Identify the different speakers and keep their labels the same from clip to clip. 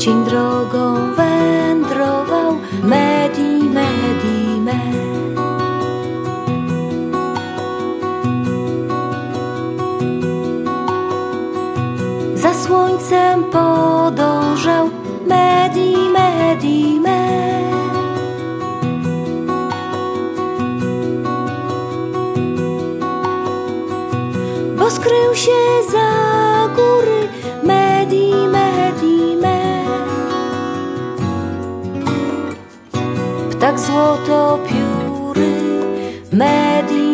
Speaker 1: Cień drogą wędrował Medi, Medi, me. Za słońcem podążał Medi, Medi, me. Bo skrył się za góry Medi, Medi, me. Ptak złoto pióry Medi,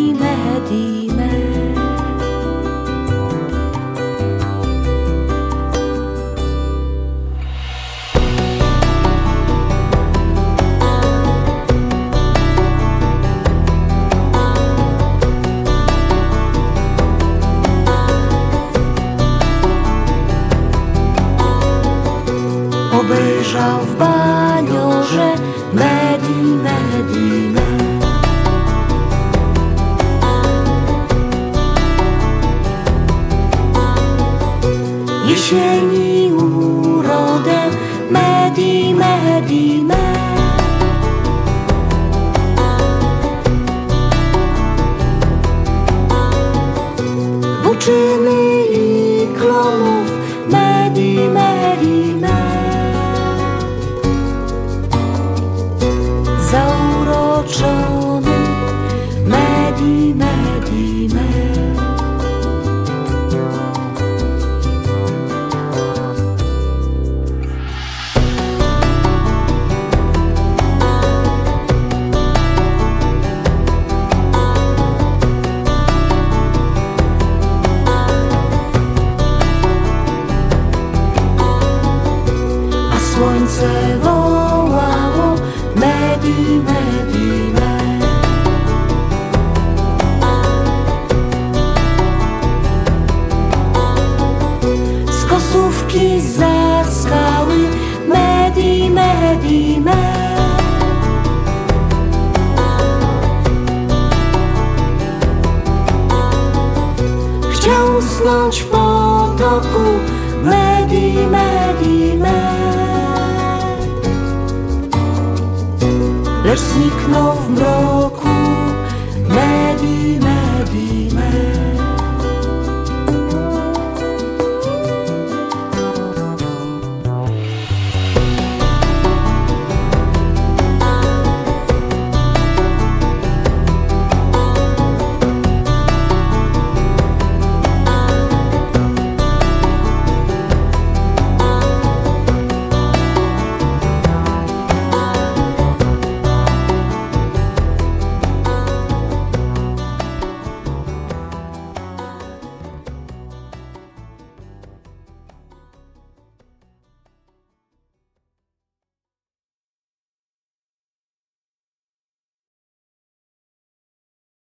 Speaker 1: Obejrzał w baniorze Medi, Medi, me. Jesieni urodę Medi, Medi, me. Medi, Medi, me. a słońce potoku Medi, Medi, me. Lecz zniknął w mroku